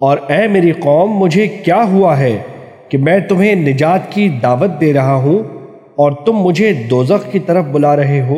اور اے میری قوم، مجھے کیا ہوا ہے کہ میں تمہیں نجات کی دعوت دے رہا ہوں اور تم مجھے دوزخ کی طرف بلا رہے ہو؟